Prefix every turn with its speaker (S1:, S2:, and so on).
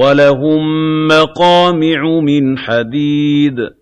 S1: وَلَهُم مَّقَامِعُ مِنْ حَدِيدٍ